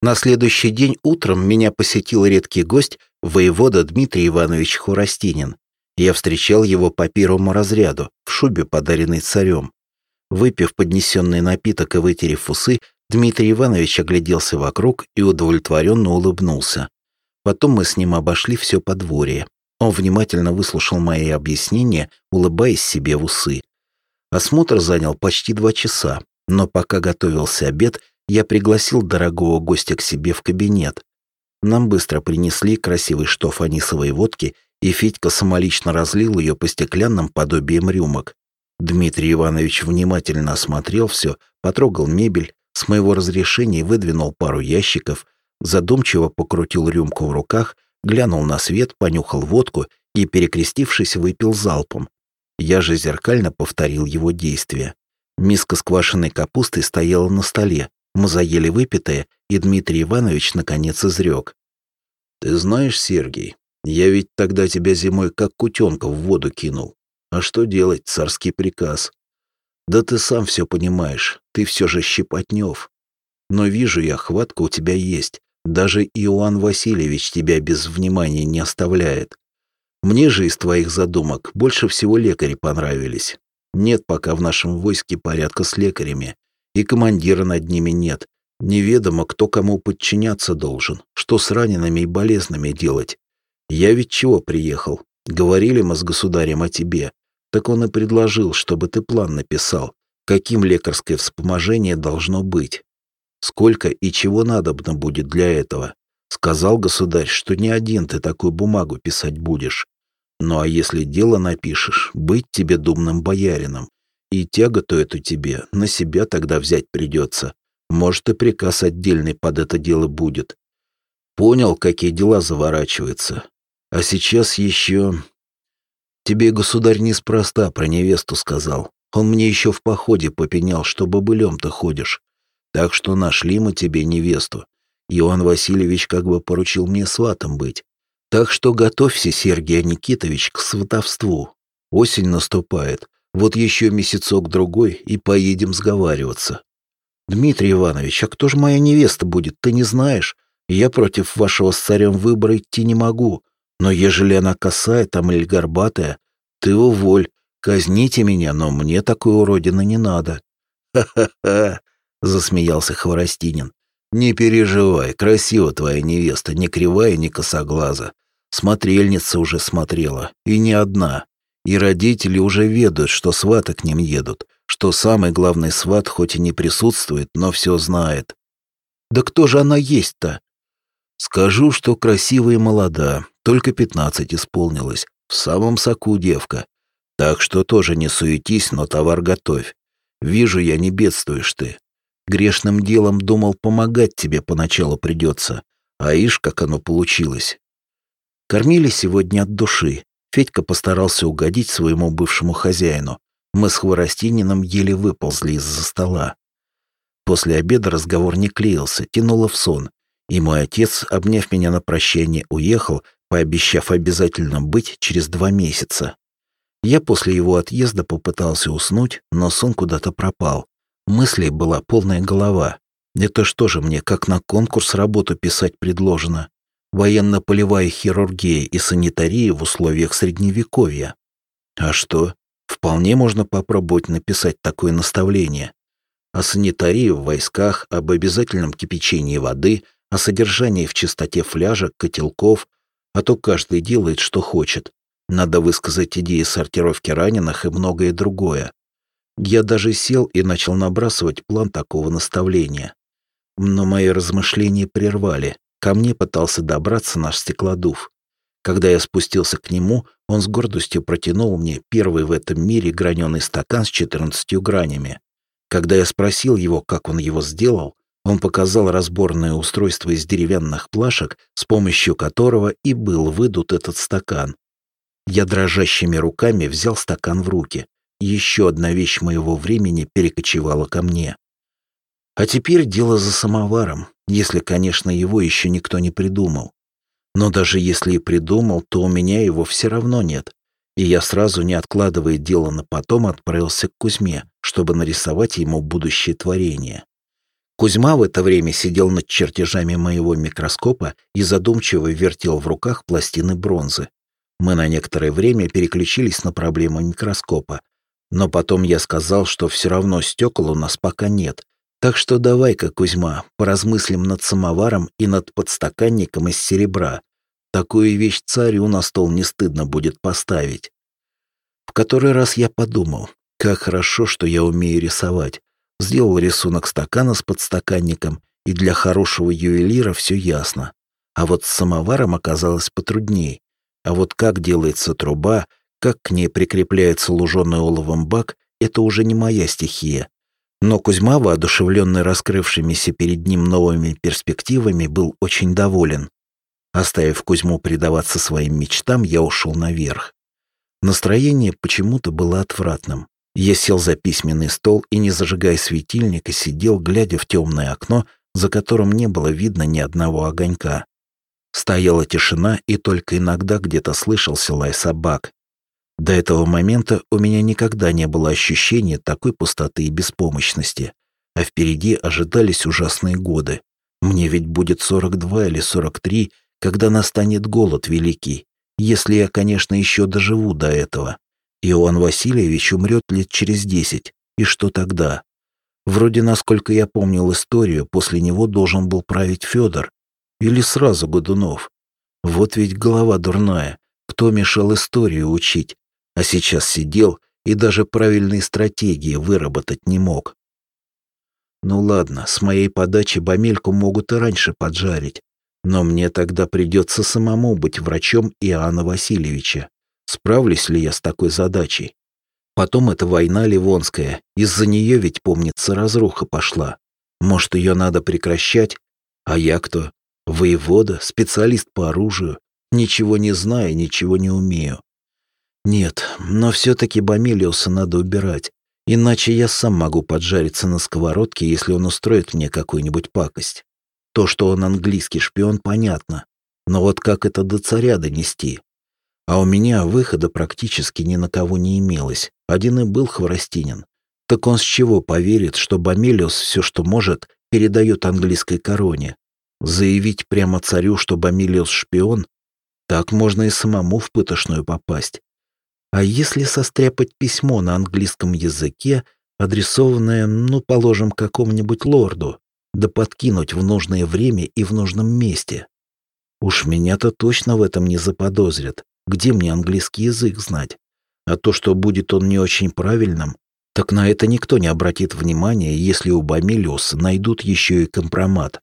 На следующий день утром меня посетил редкий гость, воевода Дмитрий Иванович Хурастинин. Я встречал его по первому разряду, в шубе, подаренной царем. Выпив поднесенный напиток и вытерев усы, Дмитрий Иванович огляделся вокруг и удовлетворенно улыбнулся. Потом мы с ним обошли все подворье. Он внимательно выслушал мои объяснения, улыбаясь себе в усы. Осмотр занял почти два часа, но пока готовился обед, я пригласил дорогого гостя к себе в кабинет. Нам быстро принесли красивый штоф анисовой водки, и Федька самолично разлил ее по стеклянным подобиям рюмок. Дмитрий Иванович внимательно осмотрел все, потрогал мебель, с моего разрешения выдвинул пару ящиков, задумчиво покрутил рюмку в руках, глянул на свет, понюхал водку и, перекрестившись, выпил залпом. Я же зеркально повторил его действия. Миска с квашеной капустой стояла на столе, мы заели выпитое, и Дмитрий Иванович наконец изрек. «Ты знаешь, Сергей, я ведь тогда тебя зимой как кутенка в воду кинул. А что делать, царский приказ? Да ты сам все понимаешь, ты все же Щепотнев. Но вижу я, хватка у тебя есть. Даже Иоанн Васильевич тебя без внимания не оставляет. Мне же из твоих задумок больше всего лекари понравились. Нет пока в нашем войске порядка с лекарями и командира над ними нет. Неведомо, кто кому подчиняться должен, что с ранеными и болезными делать. Я ведь чего приехал? Говорили мы с государем о тебе. Так он и предложил, чтобы ты план написал, каким лекарское вспоможение должно быть. Сколько и чего надобно будет для этого. Сказал государь, что не один ты такую бумагу писать будешь. Ну а если дело напишешь, быть тебе думным боярином, и тяготу эту тебе на себя тогда взять придется. Может, и приказ отдельный под это дело будет. Понял, какие дела заворачиваются. А сейчас еще... Тебе государь неспроста про невесту сказал. Он мне еще в походе попенял, что бобылем-то ходишь. Так что нашли мы тебе невесту. Иоанн Васильевич как бы поручил мне сватом быть. Так что готовься, Сергей Никитович, к сватовству. Осень наступает. Вот еще месяцок-другой и поедем сговариваться. Дмитрий Иванович, а кто же моя невеста будет, ты не знаешь? Я против вашего с царем выбора идти не могу. Но ежели она косая там или горбатая, ты уволь, казните меня, но мне такой уродины не надо. Ха-ха-ха, засмеялся Хворостинин. Не переживай, красива твоя невеста, не кривая, не косоглаза. Смотрельница уже смотрела, и не одна. И родители уже ведают, что сваты к ним едут, что самый главный сват хоть и не присутствует, но все знает. Да кто же она есть-то? Скажу, что красивая и молода, только пятнадцать исполнилось, в самом соку девка. Так что тоже не суетись, но товар готовь. Вижу я, не бедствуешь ты. Грешным делом думал, помогать тебе поначалу придется, а ишь, как оно получилось. Кормили сегодня от души, Федька постарался угодить своему бывшему хозяину. Мы с Хворостининым еле выползли из-за стола. После обеда разговор не клеился, тянуло в сон. И мой отец, обняв меня на прощание, уехал, пообещав обязательно быть через два месяца. Я после его отъезда попытался уснуть, но сон куда-то пропал. Мыслей была полная голова. Это что же мне, как на конкурс работу писать предложено? Военно-полевая хирургия и санитария в условиях средневековья. А что? Вполне можно попробовать написать такое наставление. О санитарии в войсках, об обязательном кипячении воды, о содержании в чистоте фляжек, котелков, а то каждый делает, что хочет. Надо высказать идеи сортировки раненых и многое другое. Я даже сел и начал набрасывать план такого наставления. Но мои размышления прервали. Ко мне пытался добраться наш стеклодув. Когда я спустился к нему, он с гордостью протянул мне первый в этом мире граненый стакан с 14 гранями. Когда я спросил его, как он его сделал, он показал разборное устройство из деревянных плашек, с помощью которого и был выдут этот стакан. Я дрожащими руками взял стакан в руки. Еще одна вещь моего времени перекочевала ко мне. А теперь дело за самоваром, если, конечно, его еще никто не придумал. Но даже если и придумал, то у меня его все равно нет. И я сразу, не откладывая дело на потом, отправился к Кузьме, чтобы нарисовать ему будущее творение. Кузьма в это время сидел над чертежами моего микроскопа и задумчиво вертел в руках пластины бронзы. Мы на некоторое время переключились на проблему микроскопа, но потом я сказал, что все равно стекол у нас пока нет, так что давай-ка, Кузьма, поразмыслим над самоваром и над подстаканником из серебра. Такую вещь царю на стол не стыдно будет поставить. В который раз я подумал, как хорошо, что я умею рисовать. Сделал рисунок стакана с подстаканником, и для хорошего ювелира все ясно. А вот с самоваром оказалось потрудней. А вот как делается труба, как к ней прикрепляется луженый оловом бак, это уже не моя стихия. Но Кузьма, воодушевленный раскрывшимися перед ним новыми перспективами, был очень доволен. Оставив Кузьму предаваться своим мечтам, я ушел наверх. Настроение почему-то было отвратным. Я сел за письменный стол и, не зажигая светильника, сидел, глядя в темное окно, за которым не было видно ни одного огонька. Стояла тишина, и только иногда где-то слышался лай собак. До этого момента у меня никогда не было ощущения такой пустоты и беспомощности, а впереди ожидались ужасные годы. Мне ведь будет 42 или 43, когда настанет голод великий, если я, конечно, еще доживу до этого. Иоанн Васильевич умрет лет через десять. И что тогда? Вроде, насколько я помнил историю, после него должен был править Федор. Или сразу Годунов. Вот ведь голова дурная. Кто мешал историю учить? А сейчас сидел и даже правильные стратегии выработать не мог. Ну ладно, с моей подачи Бамельку могут и раньше поджарить. Но мне тогда придется самому быть врачом Иоанна Васильевича. Справлюсь ли я с такой задачей? Потом это война Ливонская. Из-за нее ведь, помнится, разруха пошла. Может, ее надо прекращать? А я кто? Воевода, специалист по оружию. Ничего не знаю, ничего не умею. Нет, но все-таки Бамилиуса надо убирать. Иначе я сам могу поджариться на сковородке, если он устроит мне какую-нибудь пакость. То, что он английский шпион, понятно. Но вот как это до царя донести? А у меня выхода практически ни на кого не имелось. Один и был Хворостинин. Так он с чего поверит, что Бамелиус все, что может, передает английской короне? Заявить прямо царю, что Бамелиус шпион? Так можно и самому в пытошную попасть. А если состряпать письмо на английском языке, адресованное, ну, положим, какому-нибудь лорду, да подкинуть в нужное время и в нужном месте? Уж меня-то точно в этом не заподозрят. Где мне английский язык знать? А то, что будет он не очень правильным, так на это никто не обратит внимания, если у Бамилиуса найдут еще и компромат.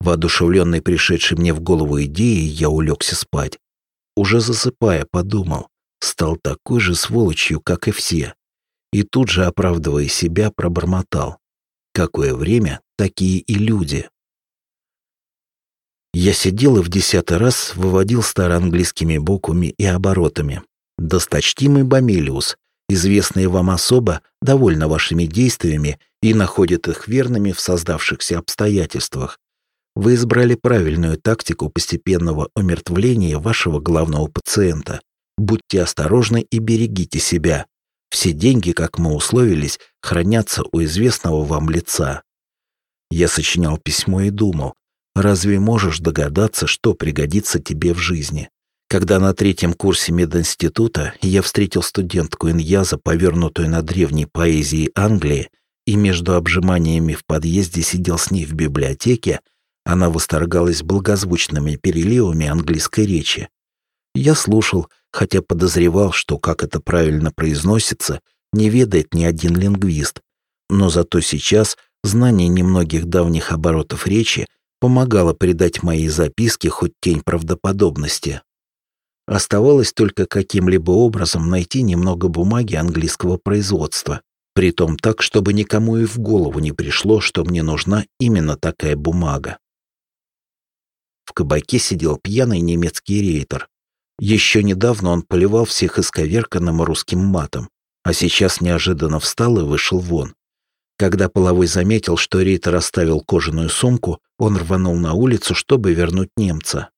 Воодушевленный пришедшей мне в голову идеей, я улегся спать. Уже засыпая, подумал, стал такой же сволочью, как и все. И тут же, оправдывая себя, пробормотал. Какое время, такие и люди. Я сидел и в десятый раз выводил староанглийскими буквами и оборотами. Досточтимый Бамилиус, известный вам особо, довольна вашими действиями и находит их верными в создавшихся обстоятельствах. Вы избрали правильную тактику постепенного умертвления вашего главного пациента. Будьте осторожны и берегите себя. Все деньги, как мы условились, хранятся у известного вам лица. Я сочинял письмо и думал, Разве можешь догадаться, что пригодится тебе в жизни? Когда на третьем курсе мединститута я встретил студентку Иньяза, повернутую на древней поэзии Англии, и между обжиманиями в подъезде сидел с ней в библиотеке, она восторгалась благозвучными переливами английской речи. Я слушал, хотя подозревал, что, как это правильно произносится, не ведает ни один лингвист. Но зато сейчас знание немногих давних оборотов речи помогало придать моей записке хоть тень правдоподобности. Оставалось только каким-либо образом найти немного бумаги английского производства, притом так, чтобы никому и в голову не пришло, что мне нужна именно такая бумага. В кабаке сидел пьяный немецкий рейтер. Еще недавно он поливал всех исковерканным русским матом, а сейчас неожиданно встал и вышел вон. Когда половой заметил, что Рейтер оставил кожаную сумку, он рванул на улицу, чтобы вернуть немца.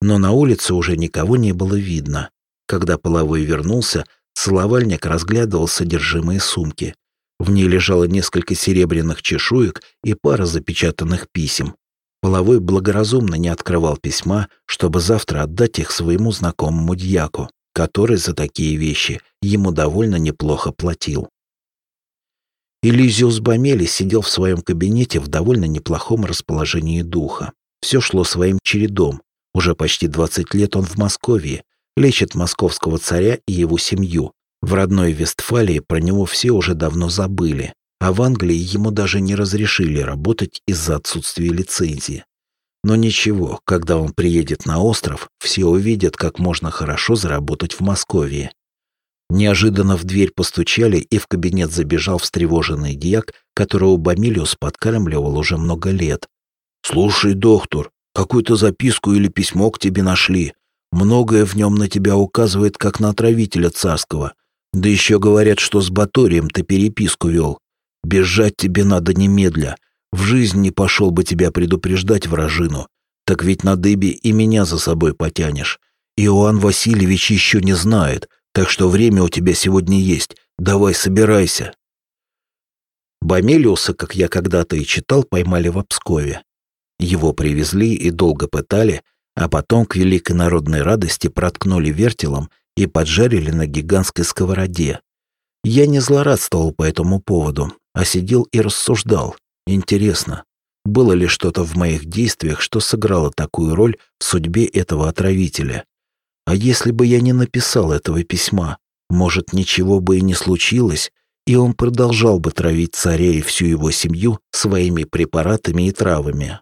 Но на улице уже никого не было видно. Когда половой вернулся, целовальник разглядывал содержимое сумки. В ней лежало несколько серебряных чешуек и пара запечатанных писем. Половой благоразумно не открывал письма, чтобы завтра отдать их своему знакомому дьяку, который за такие вещи ему довольно неплохо платил. Элизиус Бамели сидел в своем кабинете в довольно неплохом расположении духа. Все шло своим чередом. Уже почти 20 лет он в Москве, лечит московского царя и его семью, в родной Вестфалии про него все уже давно забыли, а в Англии ему даже не разрешили работать из-за отсутствия лицензии. Но ничего, когда он приедет на остров, все увидят, как можно хорошо заработать в Москве. Неожиданно в дверь постучали, и в кабинет забежал встревоженный дьяк, которого Бамилиус подкармливал уже много лет. «Слушай, доктор, какую-то записку или письмо к тебе нашли. Многое в нем на тебя указывает, как на отравителя царского. Да еще говорят, что с Баторием ты переписку вел. Бежать тебе надо немедля. В жизнь не пошел бы тебя предупреждать вражину. Так ведь на дыбе и меня за собой потянешь. Иоанн Васильевич еще не знает, так что время у тебя сегодня есть. Давай, собирайся. Бомелиуса, как я когда-то и читал, поймали в Обскове. Его привезли и долго пытали, а потом к великой народной радости проткнули вертелом и поджарили на гигантской сковороде. Я не злорадствовал по этому поводу, а сидел и рассуждал. Интересно, было ли что-то в моих действиях, что сыграло такую роль в судьбе этого отравителя? А если бы я не написал этого письма, может, ничего бы и не случилось, и он продолжал бы травить царя и всю его семью своими препаратами и травами.